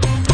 Bye.